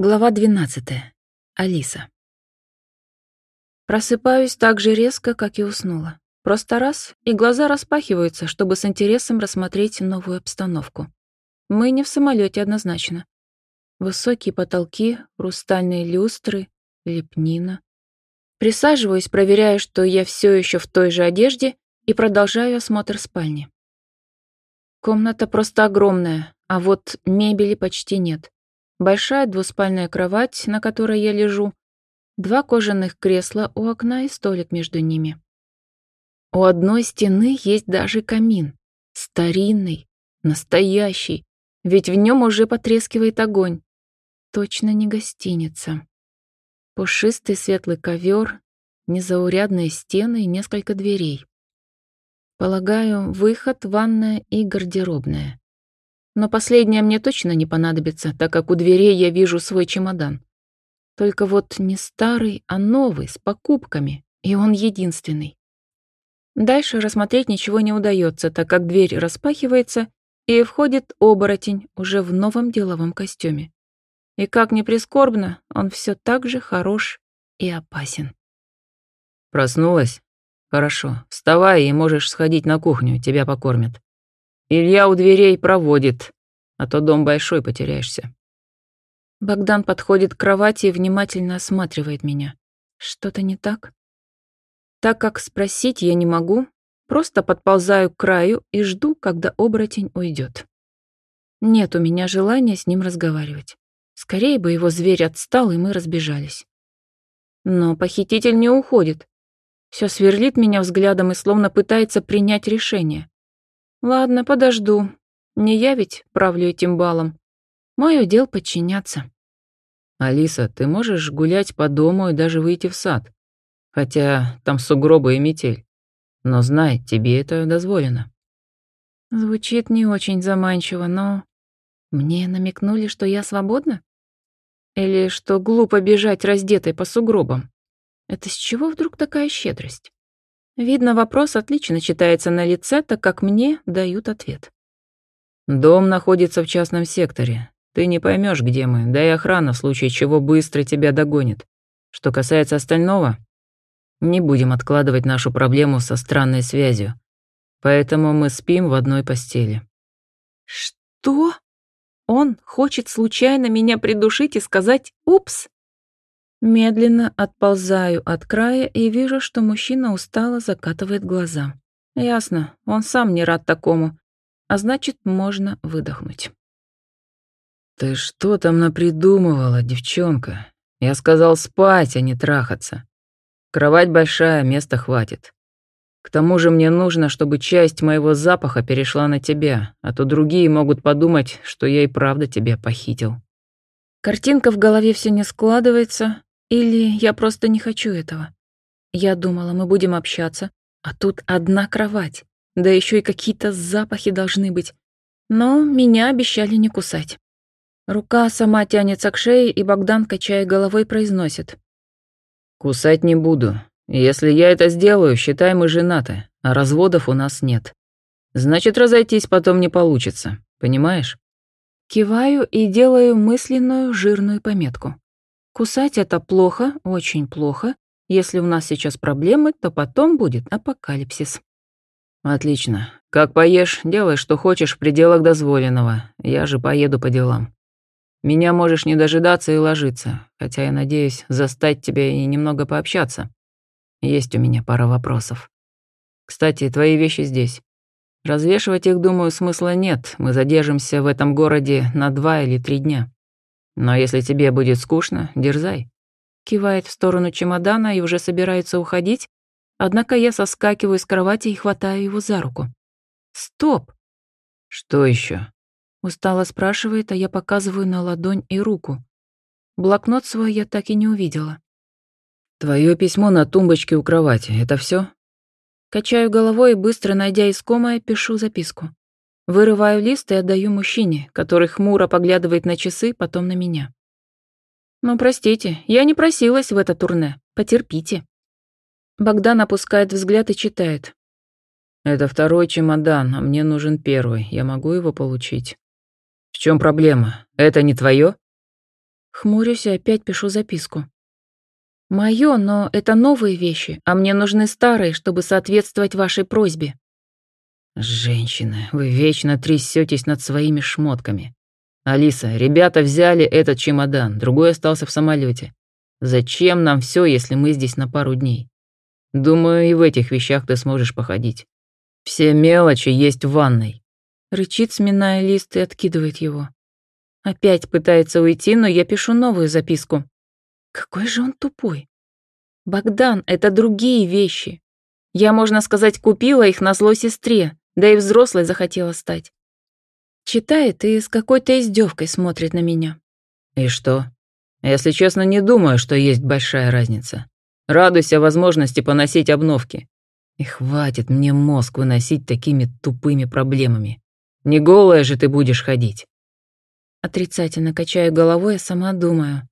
Глава 12. Алиса. Просыпаюсь так же резко, как и уснула. Просто раз, и глаза распахиваются, чтобы с интересом рассмотреть новую обстановку. Мы не в самолете однозначно. Высокие потолки, хрустальные люстры, лепнина. Присаживаюсь, проверяю, что я все еще в той же одежде, и продолжаю осмотр спальни. Комната просто огромная, а вот мебели почти нет. Большая двуспальная кровать, на которой я лежу, два кожаных кресла у окна и столик между ними. У одной стены есть даже камин. Старинный, настоящий, ведь в нем уже потрескивает огонь. Точно не гостиница. Пушистый светлый ковер, незаурядные стены и несколько дверей. Полагаю, выход, ванная и гардеробная. Но последнее мне точно не понадобится, так как у дверей я вижу свой чемодан. Только вот не старый, а новый, с покупками, и он единственный. Дальше рассмотреть ничего не удается, так как дверь распахивается, и входит оборотень уже в новом деловом костюме. И как ни прискорбно, он все так же хорош и опасен. Проснулась? Хорошо. Вставай и можешь сходить на кухню, тебя покормят. Илья у дверей проводит, а то дом большой, потеряешься. Богдан подходит к кровати и внимательно осматривает меня. Что-то не так? Так как спросить я не могу, просто подползаю к краю и жду, когда оборотень уйдет. Нет у меня желания с ним разговаривать. Скорее бы его зверь отстал, и мы разбежались. Но похититель не уходит. Все сверлит меня взглядом и словно пытается принять решение. Ладно, подожду. Не я ведь правлю этим балом. Мое дел подчиняться. Алиса, ты можешь гулять по дому и даже выйти в сад. Хотя там сугробы и метель. Но знай, тебе это дозволено. Звучит не очень заманчиво, но... Мне намекнули, что я свободна? Или что глупо бежать раздетой по сугробам? Это с чего вдруг такая щедрость? Видно, вопрос отлично читается на лице, так как мне дают ответ. «Дом находится в частном секторе. Ты не поймешь, где мы, да и охрана в случае чего быстро тебя догонит. Что касается остального, не будем откладывать нашу проблему со странной связью. Поэтому мы спим в одной постели». «Что? Он хочет случайно меня придушить и сказать «упс»?» Медленно отползаю от края и вижу, что мужчина устало закатывает глаза. Ясно, он сам не рад такому, а значит, можно выдохнуть. «Ты что там напридумывала, девчонка? Я сказал спать, а не трахаться. Кровать большая, места хватит. К тому же мне нужно, чтобы часть моего запаха перешла на тебя, а то другие могут подумать, что я и правда тебя похитил». Картинка в голове все не складывается, или я просто не хочу этого. Я думала, мы будем общаться, а тут одна кровать, да еще и какие-то запахи должны быть. Но меня обещали не кусать. Рука сама тянется к шее, и Богдан, качая головой, произносит. «Кусать не буду. Если я это сделаю, считай, мы женаты, а разводов у нас нет. Значит, разойтись потом не получится, понимаешь?» Киваю и делаю мысленную жирную пометку. Кусать это плохо, очень плохо. Если у нас сейчас проблемы, то потом будет апокалипсис. Отлично. Как поешь, делай, что хочешь в пределах дозволенного. Я же поеду по делам. Меня можешь не дожидаться и ложиться, хотя я надеюсь застать тебя и немного пообщаться. Есть у меня пара вопросов. Кстати, твои вещи здесь. Развешивать их, думаю, смысла нет. Мы задержимся в этом городе на два или три дня. Но если тебе будет скучно, дерзай. Кивает в сторону чемодана и уже собирается уходить, однако я соскакиваю с кровати и хватаю его за руку. Стоп! Что еще? Устало спрашивает, а я показываю на ладонь и руку. Блокнот свой я так и не увидела. Твое письмо на тумбочке у кровати, это все? Качаю головой и быстро найдя искомое, пишу записку. Вырываю лист и отдаю мужчине, который хмуро поглядывает на часы, потом на меня. «Ну, простите, я не просилась в это турне. Потерпите». Богдан опускает взгляд и читает. «Это второй чемодан, а мне нужен первый. Я могу его получить?» «В чем проблема? Это не твое? Хмурюсь и опять пишу записку. Моё, но это новые вещи, а мне нужны старые, чтобы соответствовать вашей просьбе. Женщина, вы вечно трясетесь над своими шмотками. Алиса, ребята взяли этот чемодан, другой остался в самолете. Зачем нам все, если мы здесь на пару дней? Думаю, и в этих вещах ты сможешь походить. Все мелочи есть в ванной. Рычит, сминая лист и откидывает его. Опять пытается уйти, но я пишу новую записку. Какой же он тупой. Богдан, это другие вещи. Я, можно сказать, купила их на зло сестре, да и взрослой захотела стать. Читает и с какой-то издевкой смотрит на меня. И что? Если честно, не думаю, что есть большая разница. Радуйся возможности поносить обновки. И хватит мне мозг выносить такими тупыми проблемами. Не голая же ты будешь ходить. Отрицательно качаю головой, а сама думаю.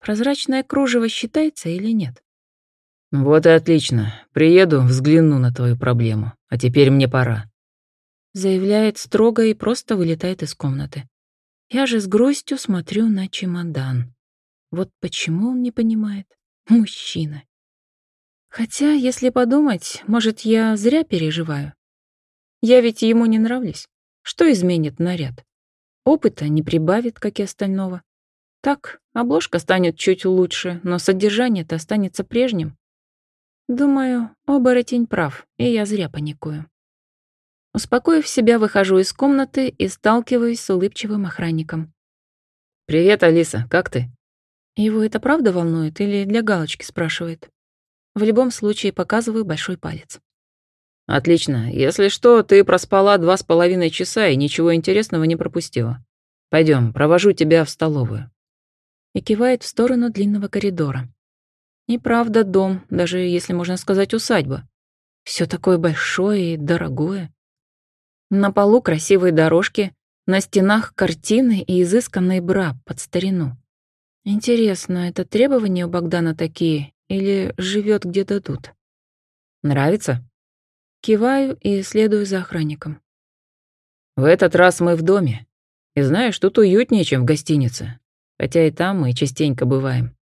Прозрачное кружево считается или нет? Вот и отлично. Приеду, взгляну на твою проблему. А теперь мне пора. Заявляет строго и просто вылетает из комнаты. Я же с грустью смотрю на чемодан. Вот почему он не понимает? Мужчина. Хотя, если подумать, может, я зря переживаю. Я ведь ему не нравлюсь. Что изменит наряд? Опыта не прибавит, как и остального. Так, обложка станет чуть лучше, но содержание-то останется прежним. Думаю, оборотень прав, и я зря паникую. Успокоив себя, выхожу из комнаты и сталкиваюсь с улыбчивым охранником. «Привет, Алиса, как ты?» Его это правда волнует или для галочки спрашивает? В любом случае показываю большой палец. «Отлично. Если что, ты проспала два с половиной часа и ничего интересного не пропустила. Пойдем, провожу тебя в столовую». И кивает в сторону длинного коридора. И правда дом, даже если можно сказать усадьба. Все такое большое и дорогое. На полу красивые дорожки, на стенах картины и изысканный бра под старину. Интересно, это требования у Богдана такие или живет где дадут? Нравится? Киваю и следую за охранником. В этот раз мы в доме. И знаешь, тут уютнее, чем в гостинице. Хотя и там мы частенько бываем.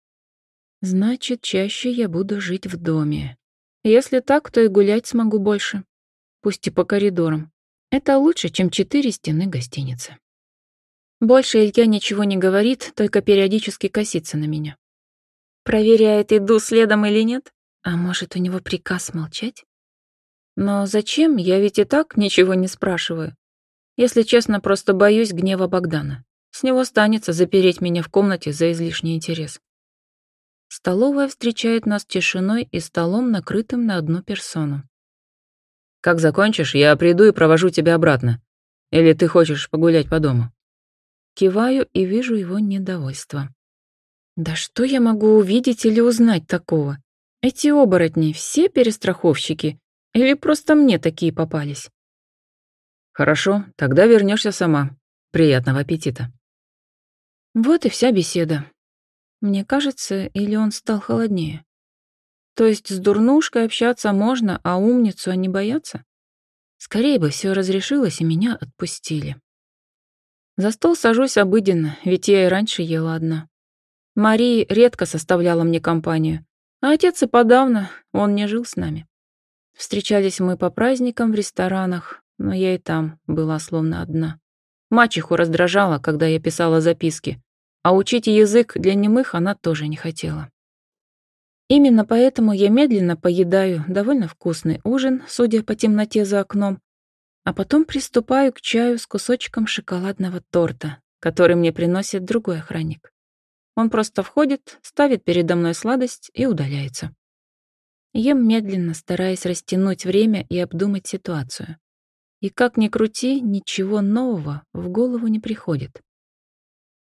Значит, чаще я буду жить в доме. Если так, то и гулять смогу больше. Пусть и по коридорам. Это лучше, чем четыре стены гостиницы. Больше Илья ничего не говорит, только периодически косится на меня. Проверяет, иду следом или нет. А может, у него приказ молчать? Но зачем? Я ведь и так ничего не спрашиваю. Если честно, просто боюсь гнева Богдана. С него станется запереть меня в комнате за излишний интерес. Столовая встречает нас тишиной и столом, накрытым на одну персону. Как закончишь, я приду и провожу тебя обратно. Или ты хочешь погулять по дому?» Киваю и вижу его недовольство. «Да что я могу увидеть или узнать такого? Эти оборотни все перестраховщики? Или просто мне такие попались?» «Хорошо, тогда вернешься сама. Приятного аппетита». Вот и вся беседа. Мне кажется, или он стал холоднее. То есть с дурнушкой общаться можно, а умницу они боятся? Скорее бы все разрешилось и меня отпустили. За стол сажусь обыденно, ведь я и раньше ела одна. Мария редко составляла мне компанию, а отец и подавно, он не жил с нами. Встречались мы по праздникам в ресторанах, но я и там была словно одна. Мачеху раздражала, когда я писала записки, а учить язык для немых она тоже не хотела. Именно поэтому я медленно поедаю довольно вкусный ужин, судя по темноте за окном, а потом приступаю к чаю с кусочком шоколадного торта, который мне приносит другой охранник. Он просто входит, ставит передо мной сладость и удаляется. Ем медленно, стараясь растянуть время и обдумать ситуацию. И как ни крути, ничего нового в голову не приходит.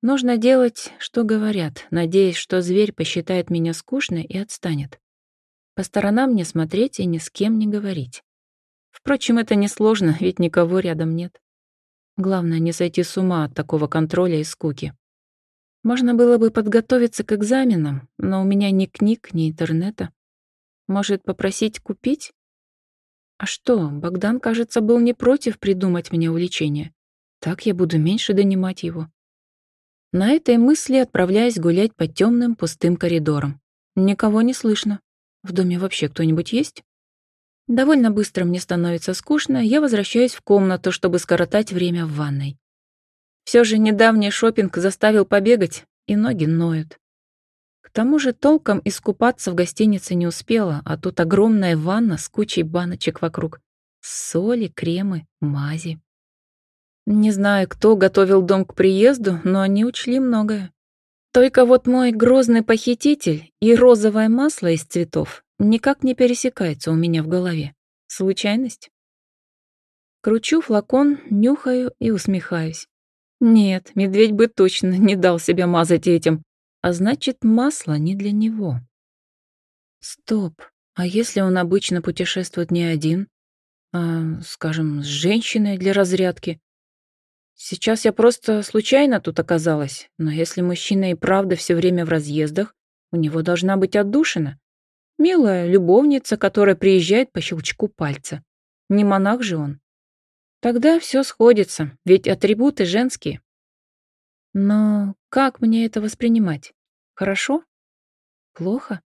Нужно делать, что говорят, надеясь, что зверь посчитает меня скучной и отстанет. По сторонам не смотреть и ни с кем не говорить. Впрочем, это несложно, ведь никого рядом нет. Главное, не сойти с ума от такого контроля и скуки. Можно было бы подготовиться к экзаменам, но у меня ни книг, ни интернета. Может, попросить купить? А что, Богдан, кажется, был не против придумать мне увлечение. Так я буду меньше донимать его. На этой мысли отправляюсь гулять по темным пустым коридорам. Никого не слышно. В доме вообще кто-нибудь есть? Довольно быстро мне становится скучно, я возвращаюсь в комнату, чтобы скоротать время в ванной. Все же недавний шопинг заставил побегать, и ноги ноют. К тому же толком искупаться в гостинице не успела, а тут огромная ванна с кучей баночек вокруг. Соли, кремы, мази. Не знаю, кто готовил дом к приезду, но они учли многое. Только вот мой грозный похититель и розовое масло из цветов никак не пересекаются у меня в голове. Случайность? Кручу флакон, нюхаю и усмехаюсь. Нет, медведь бы точно не дал себя мазать этим, а значит, масло не для него. Стоп, а если он обычно путешествует не один, а, скажем, с женщиной для разрядки? Сейчас я просто случайно тут оказалась, но если мужчина и правда все время в разъездах, у него должна быть отдушина. Милая любовница, которая приезжает по щелчку пальца. Не монах же он. Тогда все сходится, ведь атрибуты женские. Но как мне это воспринимать? Хорошо? Плохо?